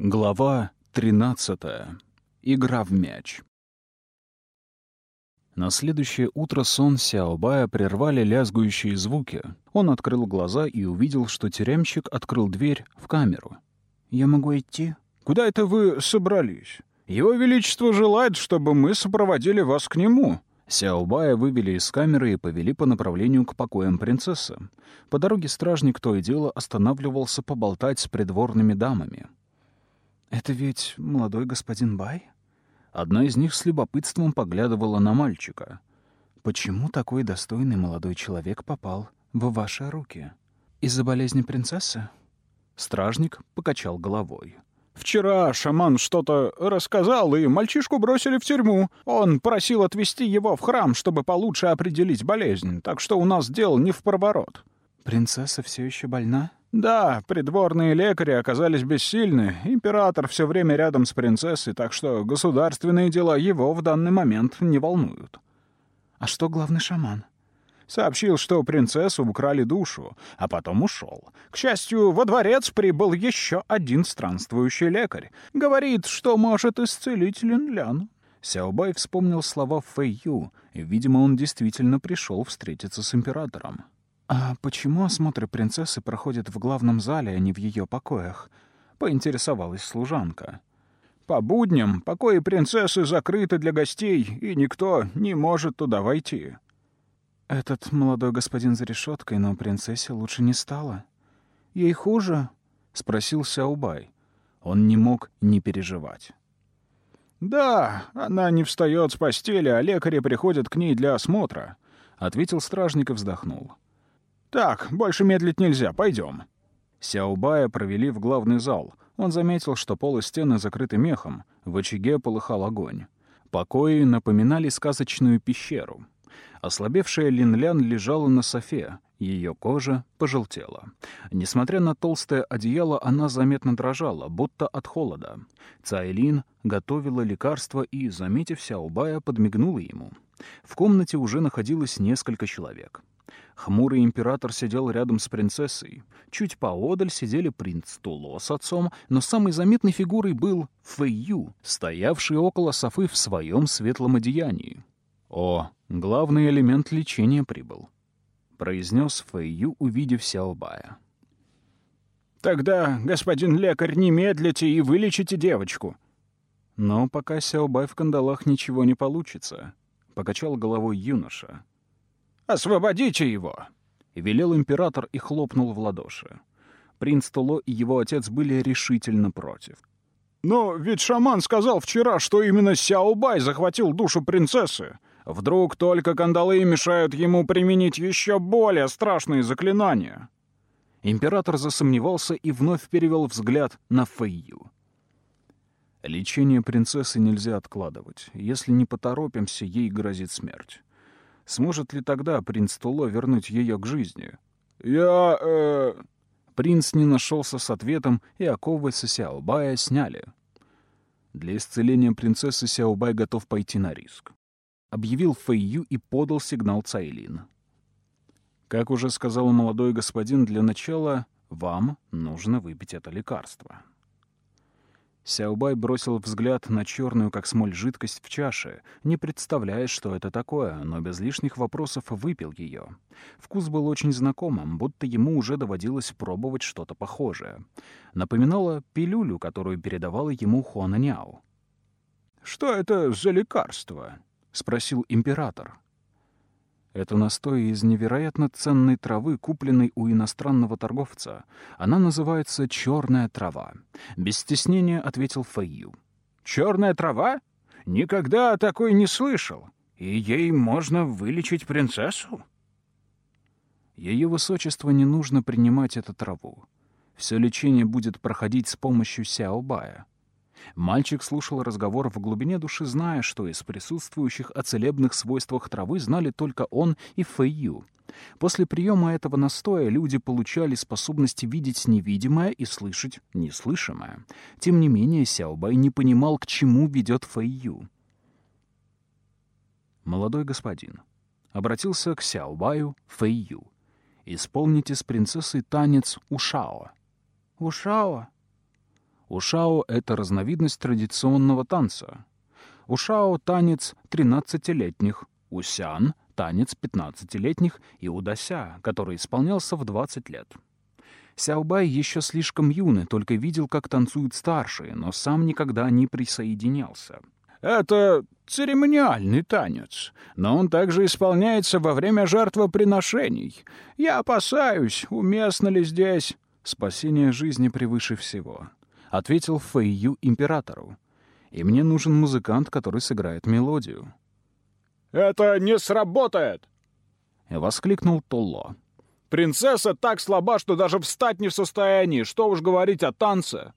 Глава 13. Игра в мяч. На следующее утро сон Сяобая прервали лязгующие звуки. Он открыл глаза и увидел, что тюремщик открыл дверь в камеру. «Я могу идти?» «Куда это вы собрались? Его Величество желает, чтобы мы сопроводили вас к нему». Сяобая вывели из камеры и повели по направлению к покоям принцессы. По дороге стражник то и дело останавливался поболтать с придворными дамами. «Это ведь молодой господин Бай?» Одна из них с любопытством поглядывала на мальчика. «Почему такой достойный молодой человек попал в ваши руки? Из-за болезни принцессы?» Стражник покачал головой. «Вчера шаман что-то рассказал, и мальчишку бросили в тюрьму. Он просил отвезти его в храм, чтобы получше определить болезнь, так что у нас дел не в проворот». «Принцесса все еще больна?» Да, придворные лекари оказались бессильны. Император все время рядом с принцессой, так что государственные дела его в данный момент не волнуют. А что главный шаман? Сообщил, что принцессу украли душу, а потом ушел. К счастью, во дворец прибыл еще один странствующий лекарь. Говорит, что может исцелить Линлян. Сяобай вспомнил слова Фэйю, и, видимо, он действительно пришел встретиться с императором. «А почему осмотры принцессы проходят в главном зале, а не в ее покоях?» — поинтересовалась служанка. «По будням покои принцессы закрыты для гостей, и никто не может туда войти». «Этот молодой господин за решеткой, но принцессе лучше не стало. Ей хуже?» — спросил Сяубай. Он не мог не переживать. «Да, она не встает с постели, а лекари приходят к ней для осмотра», — ответил стражник и вздохнул. «Так, больше медлить нельзя, пойдем». Сяобая провели в главный зал. Он заметил, что пол и стены закрыты мехом. В очаге полыхал огонь. Покои напоминали сказочную пещеру. Ослабевшая Линлян лежала на софе. Ее кожа пожелтела. Несмотря на толстое одеяло, она заметно дрожала, будто от холода. Цайлин готовила лекарство и, заметив Сяобая, подмигнула ему. В комнате уже находилось несколько человек. Хмурый император сидел рядом с принцессой. Чуть поодаль сидели принц Туло с отцом, но самой заметной фигурой был Фэйю, стоявший около Софы в своем светлом одеянии. «О, главный элемент лечения прибыл», — произнес Фэйю, увидев Сяобая. «Тогда, господин лекарь, не медлите и вылечите девочку». «Но пока Сяобай в кандалах ничего не получится», — покачал головой юноша. «Освободите его!» — велел император и хлопнул в ладоши. Принц Туло и его отец были решительно против. «Но ведь шаман сказал вчера, что именно Сяобай захватил душу принцессы. Вдруг только кандалы мешают ему применить еще более страшные заклинания?» Император засомневался и вновь перевел взгляд на Фэйю. «Лечение принцессы нельзя откладывать. Если не поторопимся, ей грозит смерть. Сможет ли тогда принц Туло вернуть ее к жизни? «Я... э...» Принц не нашелся с ответом, и оковы со Сяобая сняли. Для исцеления принцессы Сяобай готов пойти на риск. Объявил Фэйю и подал сигнал Цайлин. Как уже сказал молодой господин, для начала вам нужно выпить это лекарство. Сяобай бросил взгляд на черную, как смоль, жидкость в чаше, не представляя, что это такое, но без лишних вопросов выпил ее. Вкус был очень знакомым, будто ему уже доводилось пробовать что-то похожее. Напоминало пилюлю, которую передавала ему Хуана Няо. «Что это за лекарство?» — спросил император. Это настой из невероятно ценной травы, купленной у иностранного торговца. Она называется «черная трава». Без стеснения ответил Фэйю. «Черная трава? Никогда о такой не слышал. И ей можно вылечить принцессу?» Ее высочество не нужно принимать эту траву. Все лечение будет проходить с помощью Сяобая. Мальчик слушал разговор в глубине души, зная, что из присутствующих о целебных свойствах травы знали только он и Фэйю. После приема этого настоя люди получали способность видеть невидимое и слышать неслышимое. Тем не менее, Сяобай не понимал, к чему ведет Фэйю. «Молодой господин», — обратился к Сяобаю Фэйю, — «исполните с принцессой танец Ушао». «Ушао?» Ушао — это разновидность традиционного танца. Ушао — танец 13-летних, усян — танец 15-летних и удася, который исполнялся в 20 лет. Сяобай еще слишком юный, только видел, как танцуют старшие, но сам никогда не присоединялся. «Это церемониальный танец, но он также исполняется во время жертвоприношений. Я опасаюсь, уместно ли здесь...» «Спасение жизни превыше всего», — ответил Фэйю императору. «И мне нужен музыкант, который сыграет мелодию». «Это не сработает!» — воскликнул Толло. «Принцесса так слаба, что даже встать не в состоянии. Что уж говорить о танце!»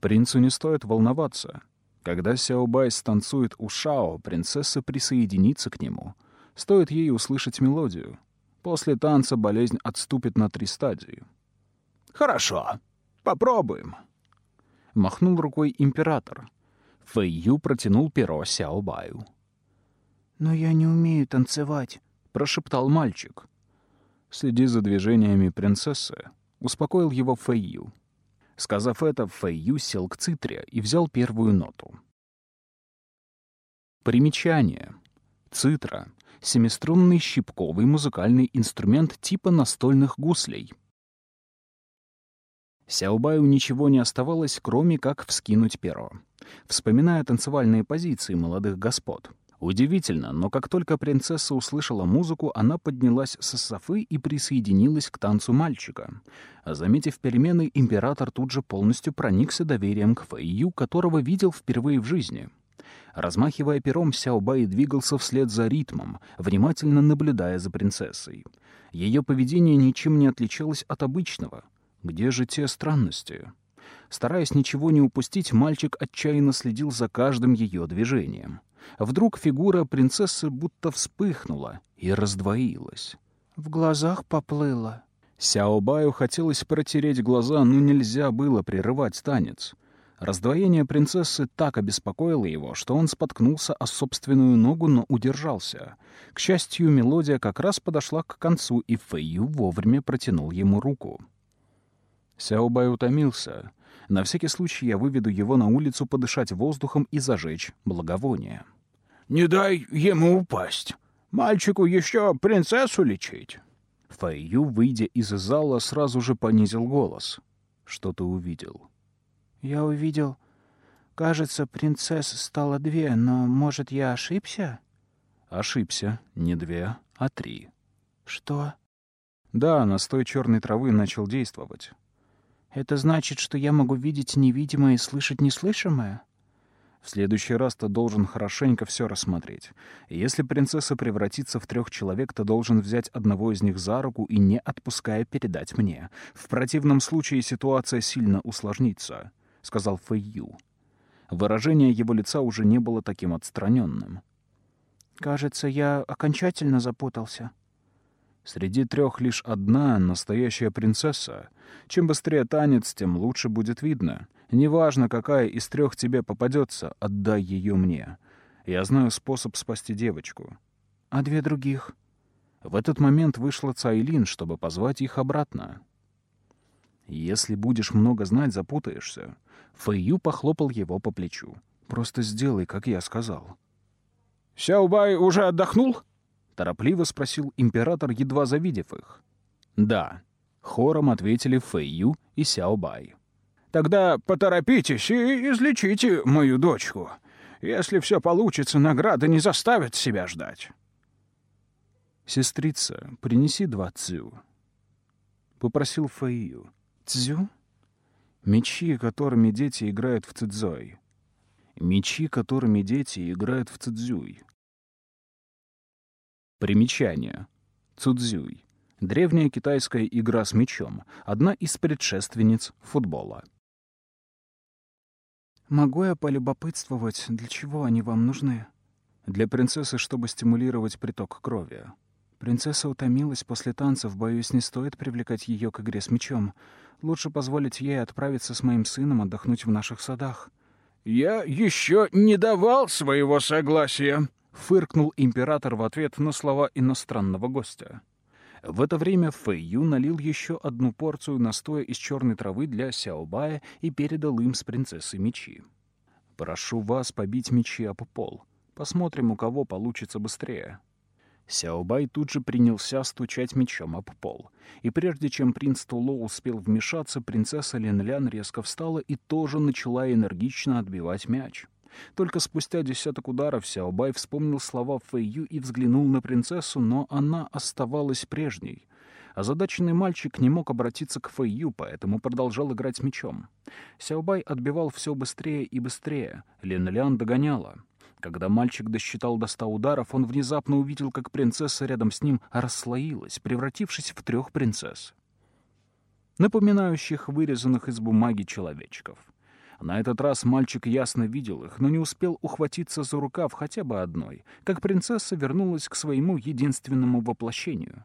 Принцу не стоит волноваться. Когда Сяобай станцует у Шао, принцесса присоединится к нему. Стоит ей услышать мелодию. После танца болезнь отступит на три стадии. «Хорошо, попробуем», — махнул рукой император. Фэй Ю протянул перо Сяобаю. «Но я не умею танцевать», — прошептал мальчик. «Следи за движениями принцессы», — успокоил его Фэй Ю. Сказав это, Фэйю сел к цитре и взял первую ноту. Примечание. Цитра — семиструнный щипковый музыкальный инструмент типа настольных гуслей. Сяобаю ничего не оставалось, кроме как вскинуть перо, вспоминая танцевальные позиции молодых господ — Удивительно, но как только принцесса услышала музыку, она поднялась со софы и присоединилась к танцу мальчика. Заметив перемены, император тут же полностью проникся доверием к Фэйю, которого видел впервые в жизни. Размахивая пером, Сяобай двигался вслед за ритмом, внимательно наблюдая за принцессой. Ее поведение ничем не отличалось от обычного. Где же те странности? Стараясь ничего не упустить, мальчик отчаянно следил за каждым ее движением. Вдруг фигура принцессы будто вспыхнула и раздвоилась. В глазах поплыла. Сяобаю хотелось протереть глаза, но нельзя было прерывать танец. Раздвоение принцессы так обеспокоило его, что он споткнулся о собственную ногу, но удержался. К счастью, мелодия как раз подошла к концу, и Фэйю вовремя протянул ему руку. Сяобай утомился. На всякий случай я выведу его на улицу подышать воздухом и зажечь благовоние. Не дай ему упасть. Мальчику еще принцессу лечить. Фэйю, выйдя из зала, сразу же понизил голос. Что ты увидел? Я увидел... Кажется, принцесс стало две, но, может, я ошибся? Ошибся. Не две, а три. Что? Да, настой черной травы начал действовать. Это значит, что я могу видеть невидимое и слышать неслышимое? В следующий раз ты должен хорошенько все рассмотреть. Если принцесса превратится в трех человек, ты должен взять одного из них за руку и, не отпуская, передать мне. В противном случае ситуация сильно усложнится», — сказал Фэйю. Выражение его лица уже не было таким отстраненным. «Кажется, я окончательно запутался». Среди трех лишь одна настоящая принцесса. Чем быстрее танец, тем лучше будет видно. Неважно, какая из трех тебе попадется, отдай ее мне. Я знаю способ спасти девочку. А две других? В этот момент вышла Цайлин, чтобы позвать их обратно. Если будешь много знать, запутаешься. Фэйю похлопал его по плечу. Просто сделай, как я сказал. «Сяобай уже отдохнул?» — торопливо спросил император, едва завидев их. «Да», — хором ответили Фэйю и Сяобай. Тогда поторопитесь и излечите мою дочку. Если все получится, награда не заставит себя ждать. «Сестрица, принеси два цю», — попросил Фаию. «Цзю?» «Мечи, которыми дети играют в цидзой. Мечи, которыми дети играют в цидзюй». Примечание. Цудзюй. Древняя китайская игра с мечом, одна из предшественниц футбола. Могу я полюбопытствовать, для чего они вам нужны? Для принцессы, чтобы стимулировать приток крови. Принцесса утомилась после танцев, боюсь, не стоит привлекать ее к игре с мечом. Лучше позволить ей отправиться с моим сыном отдохнуть в наших садах. «Я еще не давал своего согласия», — фыркнул император в ответ на слова иностранного гостя. В это время Фэй Ю налил еще одну порцию настоя из черной травы для Сяобая и передал им с принцессой мечи. «Прошу вас побить мечи об пол. Посмотрим, у кого получится быстрее». Сяобай тут же принялся стучать мечом об пол. И прежде чем принц Туло успел вмешаться, принцесса Линлян резко встала и тоже начала энергично отбивать мяч. Только спустя десяток ударов Сяобай вспомнил слова Фэйю и взглянул на принцессу, но она оставалась прежней. Озадаченный мальчик не мог обратиться к Фэйю, поэтому продолжал играть мечом. Сяобай отбивал все быстрее и быстрее. Линлян догоняла. Когда мальчик досчитал до ста ударов, он внезапно увидел, как принцесса рядом с ним расслоилась, превратившись в трех принцесс, напоминающих вырезанных из бумаги человечков. На этот раз мальчик ясно видел их, но не успел ухватиться за рукав хотя бы одной, как принцесса вернулась к своему единственному воплощению.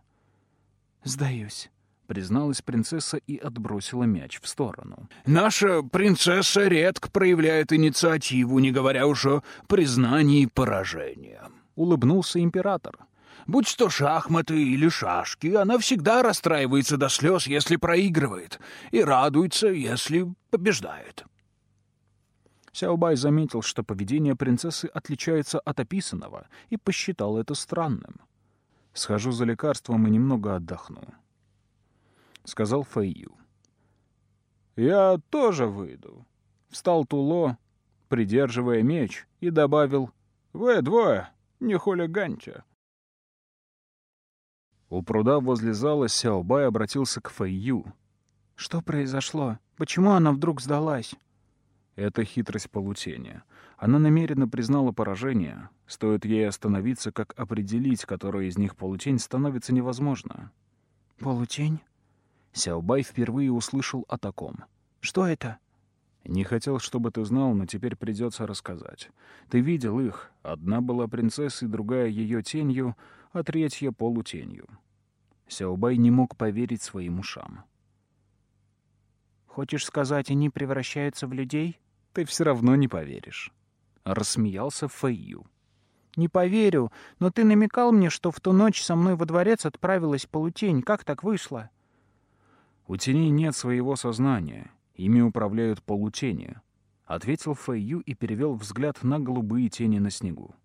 «Сдаюсь», — призналась принцесса и отбросила мяч в сторону. «Наша принцесса редко проявляет инициативу, не говоря уже о признании поражения», — улыбнулся император. Будь то шахматы или шашки, она всегда расстраивается до слез, если проигрывает, и радуется, если побеждает. Сяобай заметил, что поведение принцессы отличается от описанного, и посчитал это странным. «Схожу за лекарством и немного отдохну», — сказал Фэйю. «Я тоже выйду», — встал Туло, придерживая меч, и добавил, «Вы двое, не хулиганьте». У пруда возле зала Сяобай обратился к Фэйю. «Что произошло? Почему она вдруг сдалась?» Это хитрость полутени. Она намеренно признала поражение. Стоит ей остановиться, как определить, которая из них полутень, становится невозможно. «Полутень?» Сяобай впервые услышал о таком. «Что это?» «Не хотел, чтобы ты знал, но теперь придется рассказать. Ты видел их. Одна была принцессой, другая ее тенью, а третья — полутенью». Сяобай не мог поверить своим ушам. «Хочешь сказать, они превращаются в людей?» Ты все равно не поверишь. Рассмеялся Фэйю. «Не поверю, но ты намекал мне, что в ту ночь со мной во дворец отправилась полутень. Как так вышло?» «У теней нет своего сознания. Ими управляют полутени», — ответил Фэйю и перевел взгляд на голубые тени на снегу.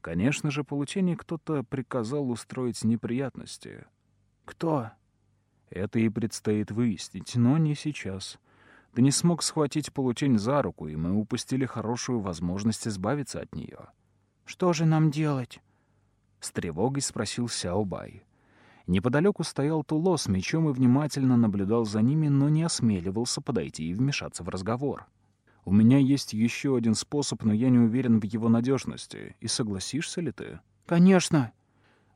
«Конечно же, полутени кто-то приказал устроить неприятности». «Кто?» «Это и предстоит выяснить, но не сейчас. Ты не смог схватить полутень за руку, и мы упустили хорошую возможность избавиться от нее. «Что же нам делать?» — с тревогой спросил Сяобай. Неподалеку стоял Туло с мечом и внимательно наблюдал за ними, но не осмеливался подойти и вмешаться в разговор. «У меня есть еще один способ, но я не уверен в его надежности. И согласишься ли ты?» «Конечно!»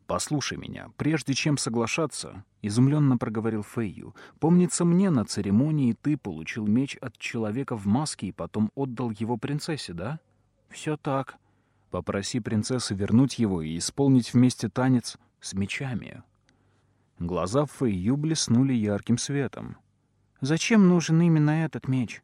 «Послушай меня, прежде чем соглашаться», — изумленно проговорил Фэйю, «помнится мне, на церемонии ты получил меч от человека в маске и потом отдал его принцессе, да?» «Все так». «Попроси принцессы вернуть его и исполнить вместе танец с мечами». Глаза Фэйю блеснули ярким светом. «Зачем нужен именно этот меч?»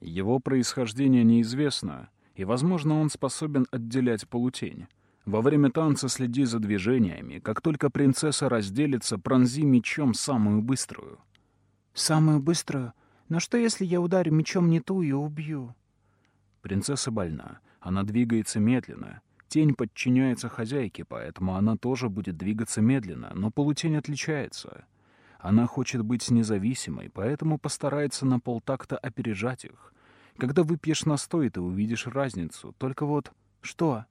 «Его происхождение неизвестно, и, возможно, он способен отделять полутень». Во время танца следи за движениями. Как только принцесса разделится, пронзи мечом самую быструю. Самую быструю? Но что, если я ударю мечом не ту и убью? Принцесса больна. Она двигается медленно. Тень подчиняется хозяйке, поэтому она тоже будет двигаться медленно, но полутень отличается. Она хочет быть независимой, поэтому постарается на полтакта опережать их. Когда выпьешь настой, ты увидишь разницу. Только вот... Что?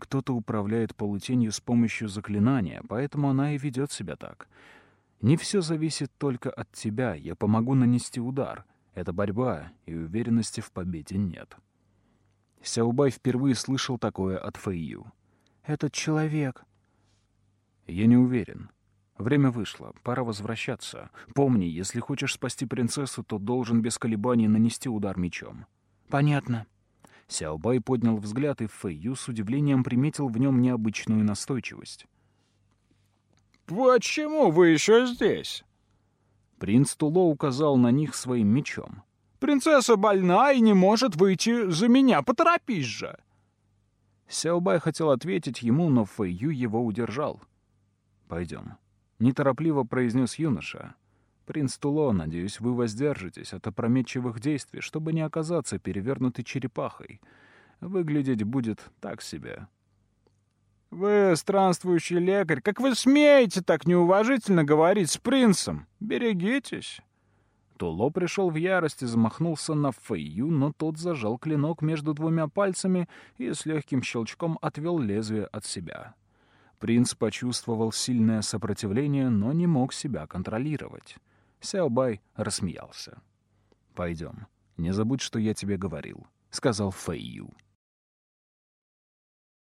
Кто-то управляет полутенью с помощью заклинания, поэтому она и ведет себя так. Не все зависит только от тебя. Я помогу нанести удар. Это борьба, и уверенности в победе нет. Сяубай впервые слышал такое от Фэйю. «Этот человек...» «Я не уверен. Время вышло. Пора возвращаться. Помни, если хочешь спасти принцессу, то должен без колебаний нанести удар мечом». «Понятно», Сяобай поднял взгляд, и Фэйю с удивлением приметил в нем необычную настойчивость. «Почему вы еще здесь?» Принц Туло указал на них своим мечом. «Принцесса больна и не может выйти за меня. Поторопись же!» Сяобай хотел ответить ему, но Фэйю его удержал. «Пойдем. неторопливо произнес юноша. «Принц Туло, надеюсь, вы воздержитесь от опрометчивых действий, чтобы не оказаться перевернутой черепахой. Выглядеть будет так себе». «Вы странствующий лекарь, как вы смеете так неуважительно говорить с принцем? Берегитесь!» Туло пришел в ярость и замахнулся на Фэйю, но тот зажал клинок между двумя пальцами и с легким щелчком отвел лезвие от себя. Принц почувствовал сильное сопротивление, но не мог себя контролировать. Сяобай рассмеялся. «Пойдем. Не забудь, что я тебе говорил», — сказал Фэйю.